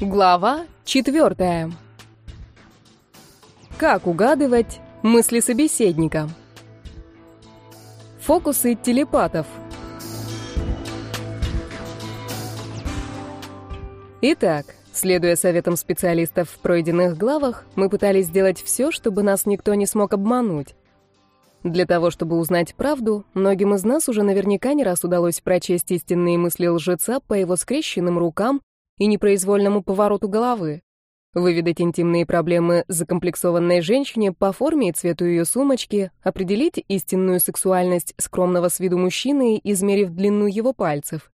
Глава четвертая. Как угадывать мысли собеседника? Фокусы телепатов. Итак, следуя советам специалистов в пройденных главах, мы пытались сделать все, чтобы нас никто не смог обмануть. Для того, чтобы узнать правду, многим из нас уже наверняка не раз удалось прочесть истинные мысли лжеца по его скрещенным рукам и непроизвольному повороту головы. Выведать интимные проблемы закомплексованной женщине по форме и цвету ее сумочки, определить истинную сексуальность скромного с виду мужчины, измерив длину его пальцев.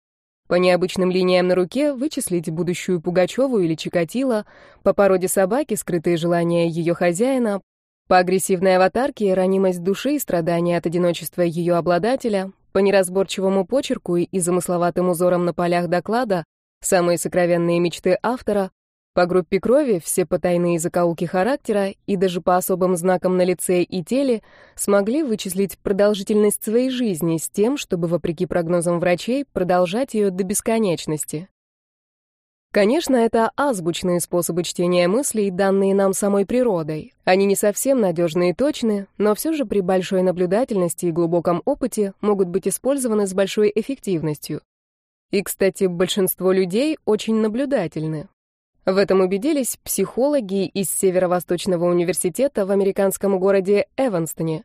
По необычным линиям на руке вычислить будущую Пугачеву или Чикатило, по породе собаки скрытые желания ее хозяина, по агрессивной аватарке ранимость души и страдания от одиночества ее обладателя, по неразборчивому почерку и замысловатым узорам на полях доклада самые сокровенные мечты автора, по группе крови все потайные закоулки характера и даже по особым знакам на лице и теле смогли вычислить продолжительность своей жизни с тем, чтобы, вопреки прогнозам врачей, продолжать ее до бесконечности. Конечно, это азбучные способы чтения мыслей, данные нам самой природой. Они не совсем надежны и точны, но все же при большой наблюдательности и глубоком опыте могут быть использованы с большой эффективностью. И, кстати, большинство людей очень наблюдательны. В этом убедились психологи из Северо-Восточного университета в американском городе Эванстоне.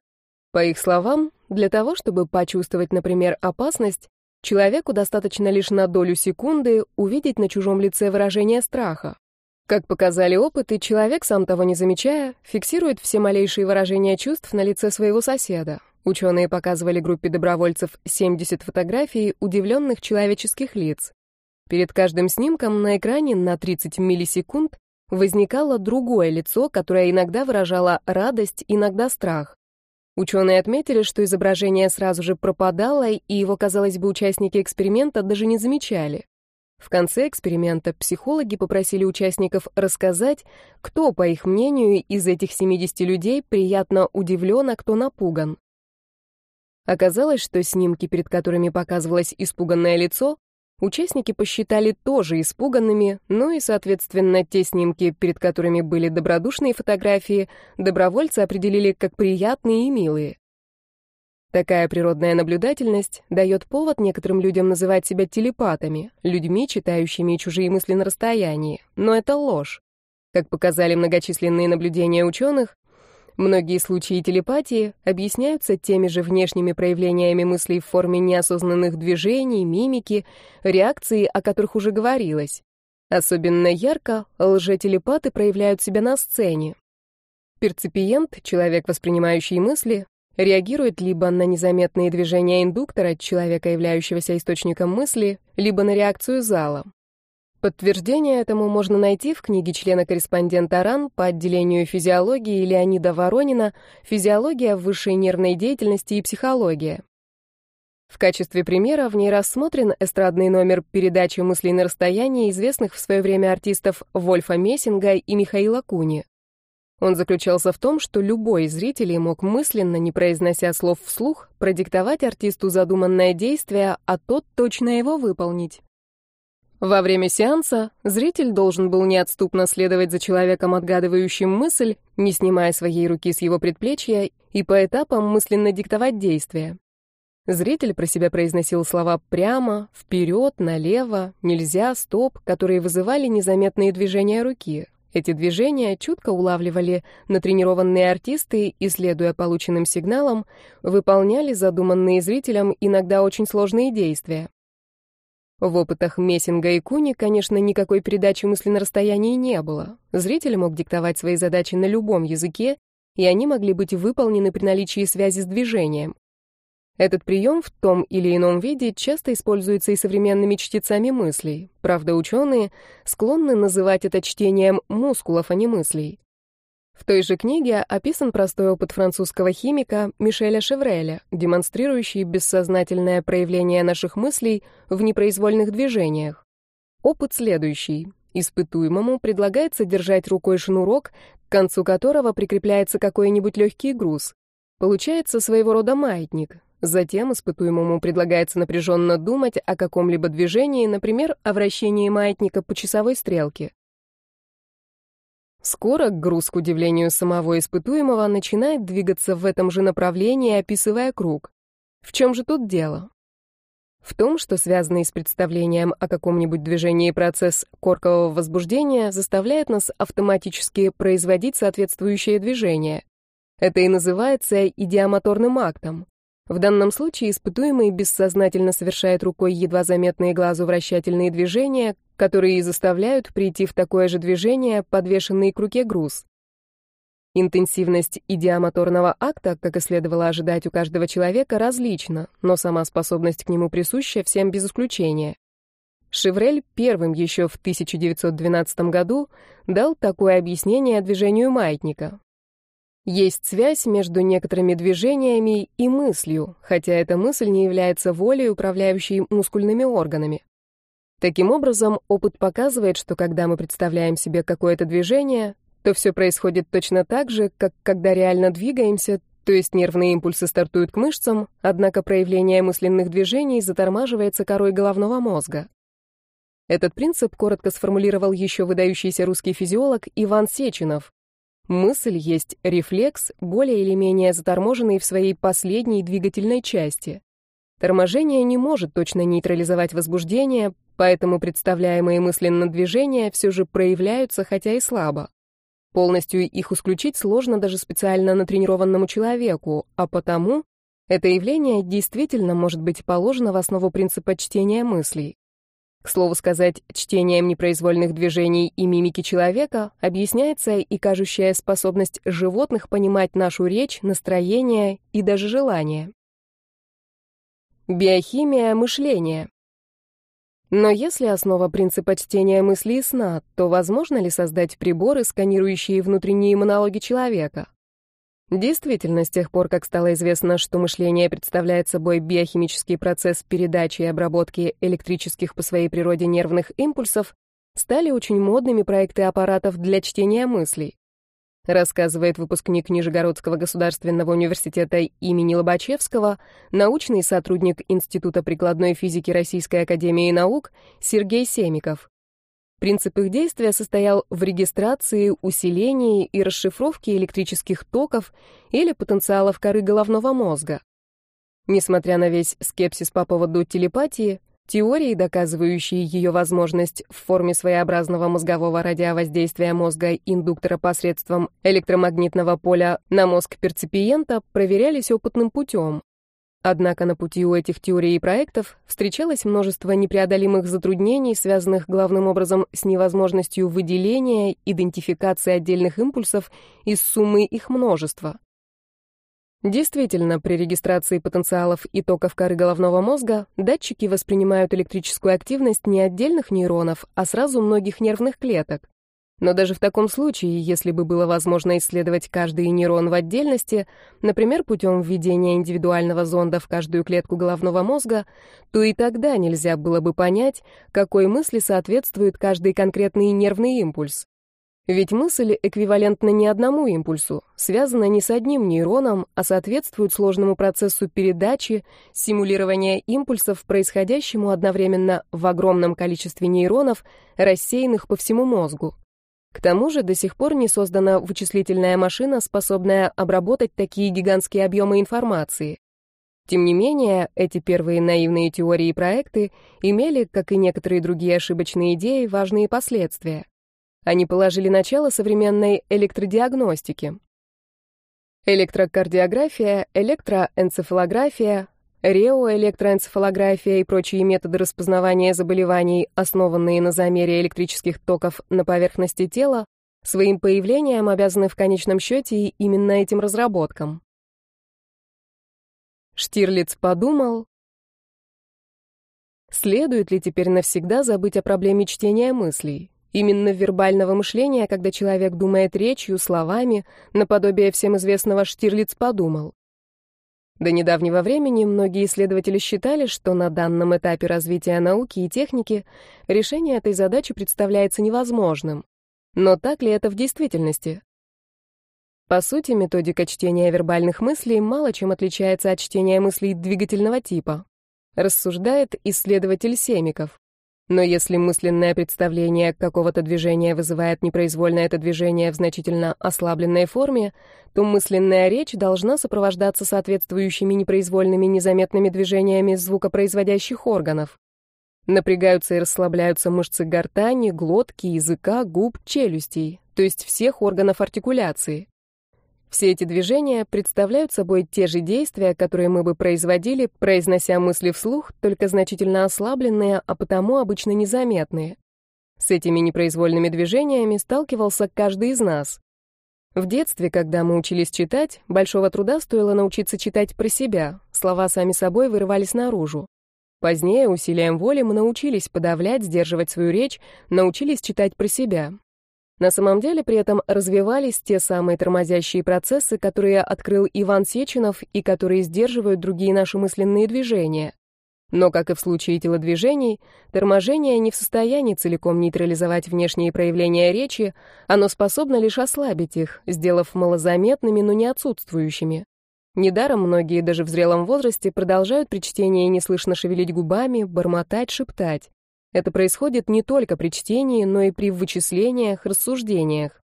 По их словам, для того, чтобы почувствовать, например, опасность, человеку достаточно лишь на долю секунды увидеть на чужом лице выражение страха. Как показали опыты, человек, сам того не замечая, фиксирует все малейшие выражения чувств на лице своего соседа. Ученые показывали группе добровольцев 70 фотографий удивленных человеческих лиц. Перед каждым снимком на экране на 30 миллисекунд возникало другое лицо, которое иногда выражало радость, иногда страх. Ученые отметили, что изображение сразу же пропадало, и его, казалось бы, участники эксперимента даже не замечали. В конце эксперимента психологи попросили участников рассказать, кто, по их мнению, из этих 70 людей приятно удивлен, а кто напуган. Оказалось, что снимки, перед которыми показывалось испуганное лицо, участники посчитали тоже испуганными, ну и, соответственно, те снимки, перед которыми были добродушные фотографии, добровольцы определили как приятные и милые. Такая природная наблюдательность дает повод некоторым людям называть себя телепатами, людьми, читающими чужие мысли на расстоянии. Но это ложь. Как показали многочисленные наблюдения ученых, Многие случаи телепатии объясняются теми же внешними проявлениями мыслей в форме неосознанных движений, мимики, реакции, о которых уже говорилось. Особенно ярко лжетелепаты проявляют себя на сцене. Перцепиент, человек, воспринимающий мысли, реагирует либо на незаметные движения индуктора, человека, являющегося источником мысли, либо на реакцию зала. Подтверждение этому можно найти в книге члена-корреспондента РАН по отделению физиологии Леонида Воронина «Физиология высшей нервной деятельности и психология». В качестве примера в ней рассмотрен эстрадный номер передачи «Мысли на расстоянии» известных в свое время артистов Вольфа Мессинга и Михаила Куни. Он заключался в том, что любой из зрителей мог мысленно, не произнося слов вслух, продиктовать артисту задуманное действие, а тот точно его выполнить. Во время сеанса зритель должен был неотступно следовать за человеком, отгадывающим мысль, не снимая своей руки с его предплечья, и по этапам мысленно диктовать действия. Зритель про себя произносил слова прямо, вперед, налево, нельзя, стоп, которые вызывали незаметные движения руки. Эти движения чутко улавливали натренированные артисты и, следуя полученным сигналам, выполняли задуманные зрителям иногда очень сложные действия. В опытах Мессинга и Куни, конечно, никакой передачи мысли на расстоянии не было. Зритель мог диктовать свои задачи на любом языке, и они могли быть выполнены при наличии связи с движением. Этот прием в том или ином виде часто используется и современными чтецами мыслей. Правда, ученые склонны называть это чтением мускулов, а не мыслей. В той же книге описан простой опыт французского химика Мишеля Шевреля, демонстрирующий бессознательное проявление наших мыслей в непроизвольных движениях. Опыт следующий. Испытуемому предлагается держать рукой шнурок, к концу которого прикрепляется какой-нибудь легкий груз. Получается своего рода маятник. Затем испытуемому предлагается напряженно думать о каком-либо движении, например, о вращении маятника по часовой стрелке. Скоро груз, к удивлению самого испытуемого, начинает двигаться в этом же направлении, описывая круг. В чем же тут дело? В том, что связанный с представлением о каком-нибудь движении процесс коркового возбуждения заставляет нас автоматически производить соответствующее движение. Это и называется идиомоторным актом. В данном случае испытуемый бессознательно совершает рукой едва заметные глазу вращательные движения, которые и заставляют прийти в такое же движение подвешенный к руке груз. Интенсивность идиомоторного акта, как и следовало ожидать у каждого человека, различна, но сама способность к нему присуща всем без исключения. Шеврель первым еще в 1912 году дал такое объяснение движению маятника. Есть связь между некоторыми движениями и мыслью, хотя эта мысль не является волей, управляющей мускульными органами. Таким образом, опыт показывает, что когда мы представляем себе какое-то движение, то все происходит точно так же, как когда реально двигаемся, то есть нервные импульсы стартуют к мышцам, однако проявление мысленных движений затормаживается корой головного мозга. Этот принцип коротко сформулировал еще выдающийся русский физиолог Иван Сеченов, Мысль есть рефлекс, более или менее заторможенный в своей последней двигательной части. Торможение не может точно нейтрализовать возбуждение, поэтому представляемые мысленно движения все же проявляются, хотя и слабо. Полностью их исключить сложно даже специально натренированному человеку, а потому это явление действительно может быть положено в основу принципа чтения мыслей. К слову сказать, чтением непроизвольных движений и мимики человека объясняется и кажущая способность животных понимать нашу речь, настроение и даже желания. Биохимия мышления. Но если основа принципа чтения мысли и сна, то возможно ли создать приборы, сканирующие внутренние монологи человека? Действительно, с тех пор, как стало известно, что мышление представляет собой биохимический процесс передачи и обработки электрических по своей природе нервных импульсов, стали очень модными проекты аппаратов для чтения мыслей. Рассказывает выпускник Нижегородского государственного университета имени Лобачевского, научный сотрудник Института прикладной физики Российской академии наук Сергей Семиков. Принцип их действия состоял в регистрации, усилении и расшифровке электрических токов или потенциалов коры головного мозга. Несмотря на весь скепсис по поводу телепатии, теории, доказывающие ее возможность в форме своеобразного мозгового радиовоздействия мозга индуктора посредством электромагнитного поля на мозг перципиента, проверялись опытным путем. Однако на пути у этих теорий и проектов встречалось множество непреодолимых затруднений, связанных главным образом с невозможностью выделения, идентификации отдельных импульсов из суммы их множества. Действительно, при регистрации потенциалов и токов коры головного мозга датчики воспринимают электрическую активность не отдельных нейронов, а сразу многих нервных клеток. Но даже в таком случае, если бы было возможно исследовать каждый нейрон в отдельности, например, путем введения индивидуального зонда в каждую клетку головного мозга, то и тогда нельзя было бы понять, какой мысли соответствует каждый конкретный нервный импульс. Ведь мысль эквивалентна не одному импульсу, связана не с одним нейроном, а соответствует сложному процессу передачи, симулирования импульсов, происходящему одновременно в огромном количестве нейронов, рассеянных по всему мозгу. К тому же до сих пор не создана вычислительная машина, способная обработать такие гигантские объемы информации. Тем не менее, эти первые наивные теории и проекты имели, как и некоторые другие ошибочные идеи, важные последствия. Они положили начало современной электродиагностике. Электрокардиография, электроэнцефалография, Реоэлектроэнцефалография и прочие методы распознавания заболеваний, основанные на замере электрических токов на поверхности тела, своим появлением обязаны в конечном счете именно этим разработкам. Штирлиц подумал, следует ли теперь навсегда забыть о проблеме чтения мыслей? Именно вербального мышления, когда человек думает речью, словами, наподобие всем известного Штирлиц подумал. До недавнего времени многие исследователи считали, что на данном этапе развития науки и техники решение этой задачи представляется невозможным. Но так ли это в действительности? По сути, методика чтения вербальных мыслей мало чем отличается от чтения мыслей двигательного типа. Рассуждает исследователь Семиков. Но если мысленное представление какого-то движения вызывает непроизвольно это движение в значительно ослабленной форме, то мысленная речь должна сопровождаться соответствующими непроизвольными незаметными движениями звукопроизводящих органов. Напрягаются и расслабляются мышцы гортани, глотки, языка, губ, челюстей, то есть всех органов артикуляции. Все эти движения представляют собой те же действия, которые мы бы производили, произнося мысли вслух, только значительно ослабленные, а потому обычно незаметные. С этими непроизвольными движениями сталкивался каждый из нас. В детстве, когда мы учились читать, большого труда стоило научиться читать про себя, слова сами собой вырывались наружу. Позднее усилием воли мы научились подавлять, сдерживать свою речь, научились читать про себя. На самом деле при этом развивались те самые тормозящие процессы, которые открыл Иван Сеченов и которые сдерживают другие наши мысленные движения. Но, как и в случае телодвижений, торможение не в состоянии целиком нейтрализовать внешние проявления речи, оно способно лишь ослабить их, сделав малозаметными, но не отсутствующими. Недаром многие даже в зрелом возрасте продолжают при чтении неслышно шевелить губами, бормотать, шептать. Это происходит не только при чтении, но и при вычислениях, рассуждениях.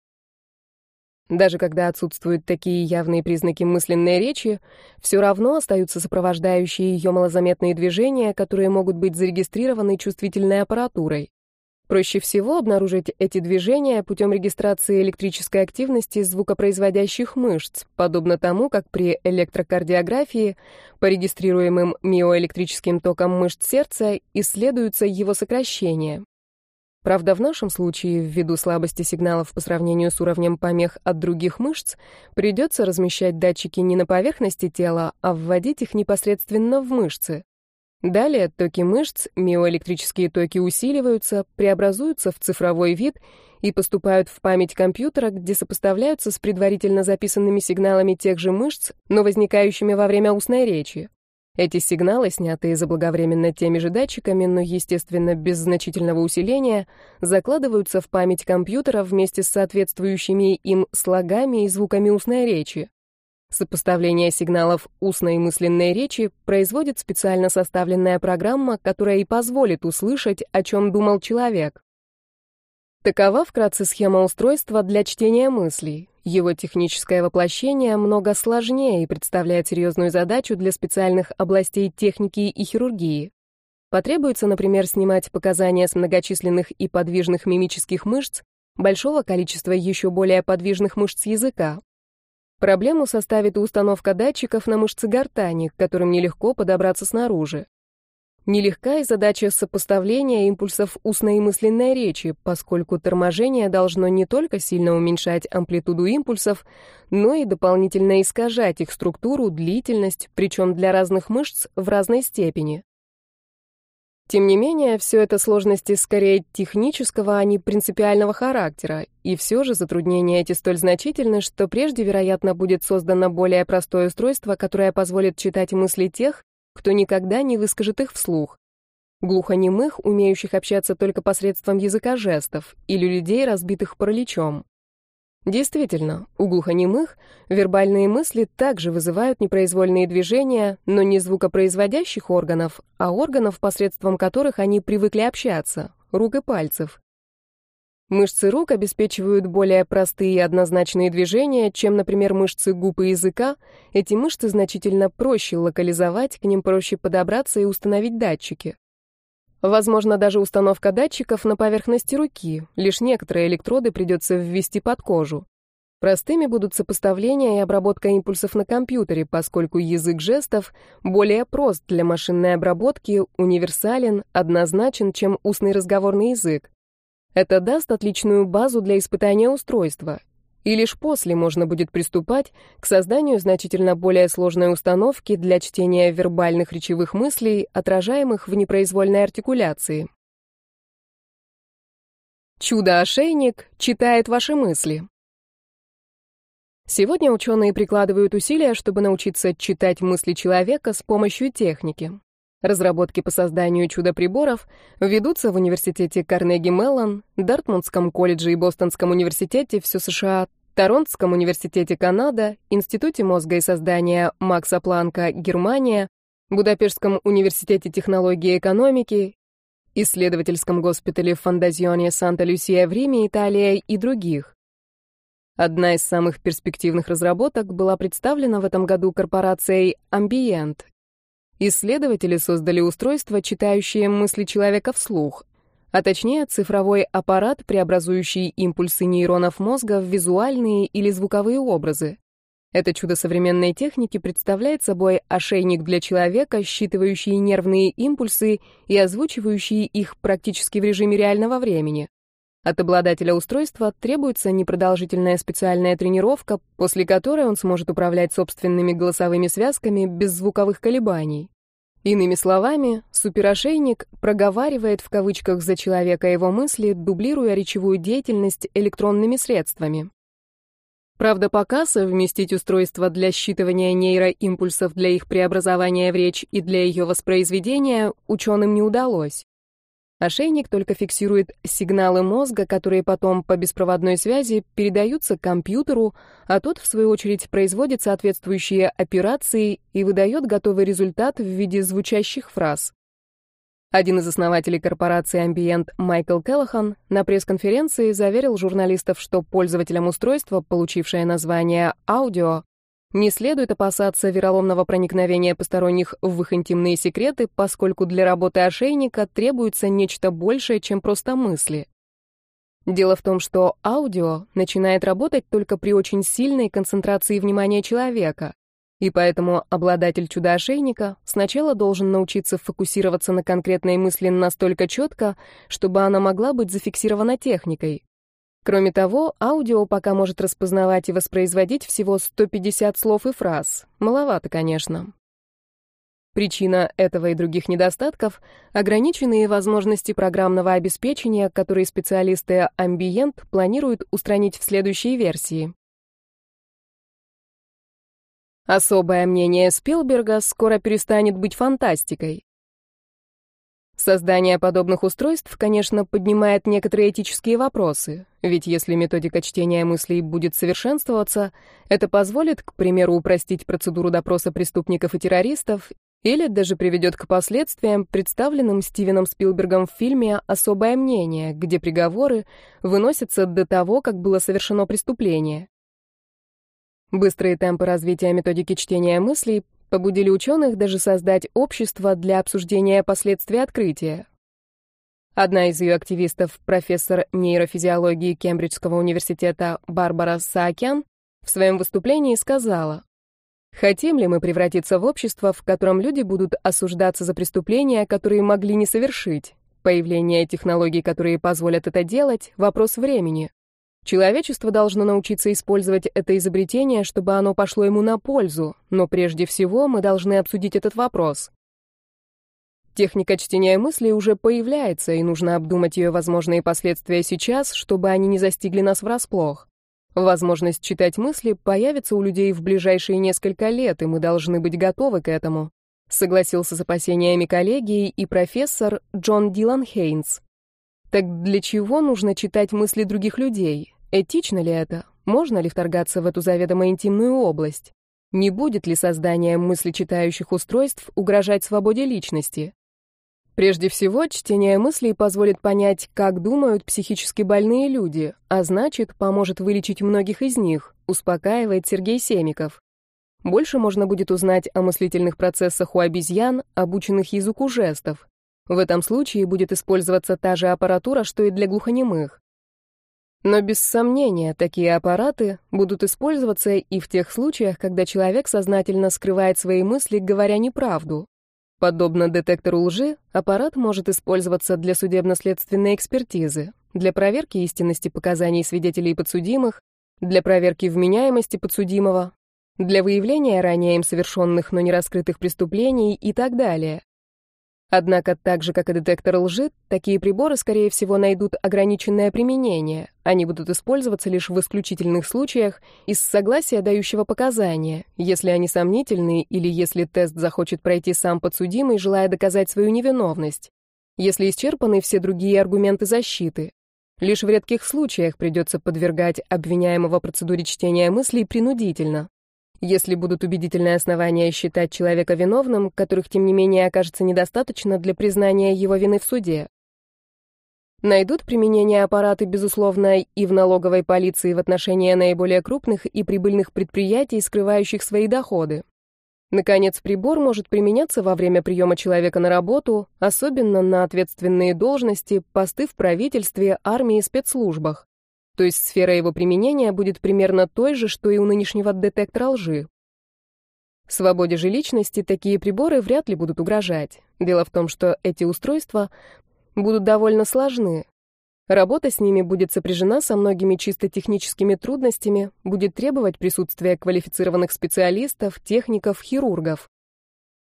Даже когда отсутствуют такие явные признаки мысленной речи, все равно остаются сопровождающие ее малозаметные движения, которые могут быть зарегистрированы чувствительной аппаратурой. Проще всего обнаружить эти движения путем регистрации электрической активности звукопроизводящих мышц, подобно тому, как при электрокардиографии по регистрируемым миоэлектрическим токам мышц сердца исследуются его сокращения. Правда, в нашем случае, ввиду слабости сигналов по сравнению с уровнем помех от других мышц, придется размещать датчики не на поверхности тела, а вводить их непосредственно в мышцы. Далее токи мышц, миоэлектрические токи усиливаются, преобразуются в цифровой вид и поступают в память компьютера, где сопоставляются с предварительно записанными сигналами тех же мышц, но возникающими во время устной речи. Эти сигналы, снятые заблаговременно теми же датчиками, но, естественно, без значительного усиления, закладываются в память компьютера вместе с соответствующими им слогами и звуками устной речи. Сопоставление сигналов устной и мысленной речи производит специально составленная программа, которая и позволит услышать, о чем думал человек. Такова вкратце схема устройства для чтения мыслей. Его техническое воплощение много сложнее и представляет серьезную задачу для специальных областей техники и хирургии. Потребуется, например, снимать показания с многочисленных и подвижных мимических мышц, большого количества еще более подвижных мышц языка, Проблему составит установка датчиков на мышцы гортани, к которым нелегко подобраться снаружи. Нелегка и задача сопоставления импульсов устной и мысленной речи, поскольку торможение должно не только сильно уменьшать амплитуду импульсов, но и дополнительно искажать их структуру, длительность, причем для разных мышц в разной степени. Тем не менее, все это сложности скорее технического, а не принципиального характера, и все же затруднения эти столь значительны, что прежде, вероятно, будет создано более простое устройство, которое позволит читать мысли тех, кто никогда не выскажет их вслух. Глухонемых, умеющих общаться только посредством языка жестов, или людей, разбитых параличом. Действительно, у глухонемых вербальные мысли также вызывают непроизвольные движения, но не звукопроизводящих органов, а органов, посредством которых они привыкли общаться, рук и пальцев. Мышцы рук обеспечивают более простые и однозначные движения, чем, например, мышцы губ и языка. Эти мышцы значительно проще локализовать, к ним проще подобраться и установить датчики. Возможно, даже установка датчиков на поверхности руки, лишь некоторые электроды придется ввести под кожу. Простыми будут сопоставления и обработка импульсов на компьютере, поскольку язык жестов более прост для машинной обработки, универсален, однозначен, чем устный разговорный язык. Это даст отличную базу для испытания устройства, и лишь после можно будет приступать к созданию значительно более сложной установки для чтения вербальных речевых мыслей, отражаемых в непроизвольной артикуляции. Чудо-ошейник читает ваши мысли. Сегодня ученые прикладывают усилия, чтобы научиться читать мысли человека с помощью техники. Разработки по созданию чудо-приборов ведутся в университете Карнеги-Меллон, Дартмундском колледже и Бостонском университете в США, Торонтском университете Канада, Институте мозга и создания Макса Планка Германия, Будапештском университете технологии и экономики исследовательском госпитале Фондазионе Санта-Люсия в Риме, Италия и других. Одна из самых перспективных разработок была представлена в этом году корпорацией Ambient. Исследователи создали устройство, читающее мысли человека вслух, а точнее цифровой аппарат, преобразующий импульсы нейронов мозга в визуальные или звуковые образы. Это чудо современной техники представляет собой ошейник для человека, считывающий нервные импульсы и озвучивающий их практически в режиме реального времени. От обладателя устройства требуется непродолжительная специальная тренировка, после которой он сможет управлять собственными голосовыми связками без звуковых колебаний. Иными словами, суперошейник проговаривает в кавычках за человека его мысли, дублируя речевую деятельность электронными средствами. Правда, пока совместить устройство для считывания нейроимпульсов для их преобразования в речь и для ее воспроизведения ученым не удалось. Ошейник только фиксирует сигналы мозга, которые потом по беспроводной связи передаются компьютеру, а тот, в свою очередь, производит соответствующие операции и выдает готовый результат в виде звучащих фраз. Один из основателей корпорации Ambient, Майкл Келлахан, на пресс-конференции заверил журналистов, что пользователям устройства, получившее название «Аудио», не следует опасаться вероломного проникновения посторонних в их интимные секреты, поскольку для работы ошейника требуется нечто большее, чем просто мысли. Дело в том, что аудио начинает работать только при очень сильной концентрации внимания человека, и поэтому обладатель чудо-ошейника сначала должен научиться фокусироваться на конкретной мысли настолько четко, чтобы она могла быть зафиксирована техникой. Кроме того, аудио пока может распознавать и воспроизводить всего 150 слов и фраз. Маловато, конечно. Причина этого и других недостатков — ограниченные возможности программного обеспечения, которые специалисты Ambient планируют устранить в следующей версии. Особое мнение Спилберга скоро перестанет быть фантастикой. Создание подобных устройств, конечно, поднимает некоторые этические вопросы, ведь если методика чтения мыслей будет совершенствоваться, это позволит, к примеру, упростить процедуру допроса преступников и террористов или даже приведет к последствиям, представленным Стивеном Спилбергом в фильме «Особое мнение», где приговоры выносятся до того, как было совершено преступление. Быстрые темпы развития методики чтения мыслей побудили ученых даже создать общество для обсуждения последствий открытия. Одна из ее активистов, профессор нейрофизиологии Кембриджского университета Барбара Саакян, в своем выступлении сказала, «Хотим ли мы превратиться в общество, в котором люди будут осуждаться за преступления, которые могли не совершить? Появление технологий, которые позволят это делать, — вопрос времени. Человечество должно научиться использовать это изобретение, чтобы оно пошло ему на пользу, но прежде всего мы должны обсудить этот вопрос. Техника чтения мыслей уже появляется, и нужно обдумать ее возможные последствия сейчас, чтобы они не застигли нас врасплох. Возможность читать мысли появится у людей в ближайшие несколько лет, и мы должны быть готовы к этому, согласился с опасениями коллеги и профессор Джон Дилан Хейнс. Так для чего нужно читать мысли других людей? Этично ли это? Можно ли вторгаться в эту заведомо интимную область? Не будет ли создание мыслечитающих устройств угрожать свободе личности? Прежде всего, чтение мыслей позволит понять, как думают психически больные люди, а значит, поможет вылечить многих из них, успокаивает Сергей Семиков. Больше можно будет узнать о мыслительных процессах у обезьян, обученных языку жестов. В этом случае будет использоваться та же аппаратура, что и для глухонемых. Но без сомнения, такие аппараты будут использоваться и в тех случаях, когда человек сознательно скрывает свои мысли, говоря неправду. Подобно детектору лжи, аппарат может использоваться для судебно-следственной экспертизы, для проверки истинности показаний свидетелей и подсудимых, для проверки вменяемости подсудимого, для выявления ранее им совершенных, но не раскрытых преступлений и так далее. Однако, так же, как и детектор лжи, такие приборы, скорее всего, найдут ограниченное применение. Они будут использоваться лишь в исключительных случаях из согласия дающего показания, если они сомнительны или если тест захочет пройти сам подсудимый, желая доказать свою невиновность. Если исчерпаны все другие аргументы защиты. Лишь в редких случаях придется подвергать обвиняемого процедуре чтения мыслей принудительно если будут убедительные основания считать человека виновным, которых, тем не менее, окажется недостаточно для признания его вины в суде. Найдут применение аппараты, безусловно, и в налоговой полиции в отношении наиболее крупных и прибыльных предприятий, скрывающих свои доходы. Наконец, прибор может применяться во время приема человека на работу, особенно на ответственные должности, посты в правительстве, армии и спецслужбах. То есть сфера его применения будет примерно той же, что и у нынешнего детектора лжи. Свободе же личности такие приборы вряд ли будут угрожать. Дело в том, что эти устройства будут довольно сложны. Работа с ними будет сопряжена со многими чисто техническими трудностями, будет требовать присутствия квалифицированных специалистов, техников, хирургов.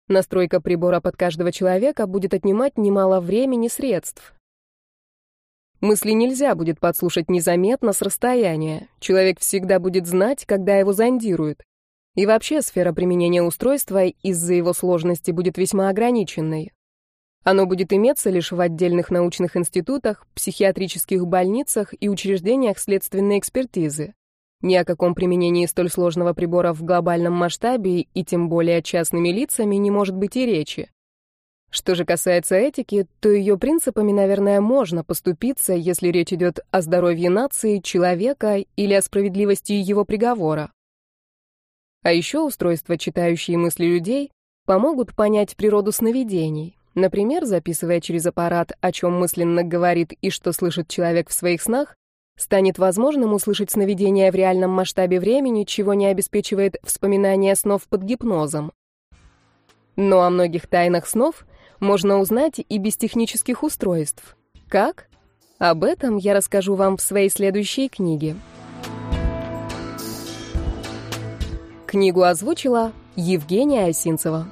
Настройка прибора под каждого человека будет отнимать немало времени и средств. Мысли нельзя будет подслушать незаметно с расстояния. Человек всегда будет знать, когда его зондируют. И вообще сфера применения устройства из-за его сложности будет весьма ограниченной. Оно будет иметься лишь в отдельных научных институтах, психиатрических больницах и учреждениях следственной экспертизы. Ни о каком применении столь сложного прибора в глобальном масштабе и тем более частными лицами не может быть и речи. Что же касается этики, то ее принципами, наверное, можно поступиться, если речь идет о здоровье нации, человека или о справедливости его приговора. А еще устройства, читающие мысли людей, помогут понять природу сновидений, Например, записывая через аппарат, о чем мысленно говорит и что слышит человек в своих снах, станет возможным услышать сновидения в реальном масштабе времени, чего не обеспечивает вспоминание снов под гипнозом. Но о многих тайнах снов можно узнать и без технических устройств. Как? Об этом я расскажу вам в своей следующей книге. Книгу озвучила Евгения Осинцева.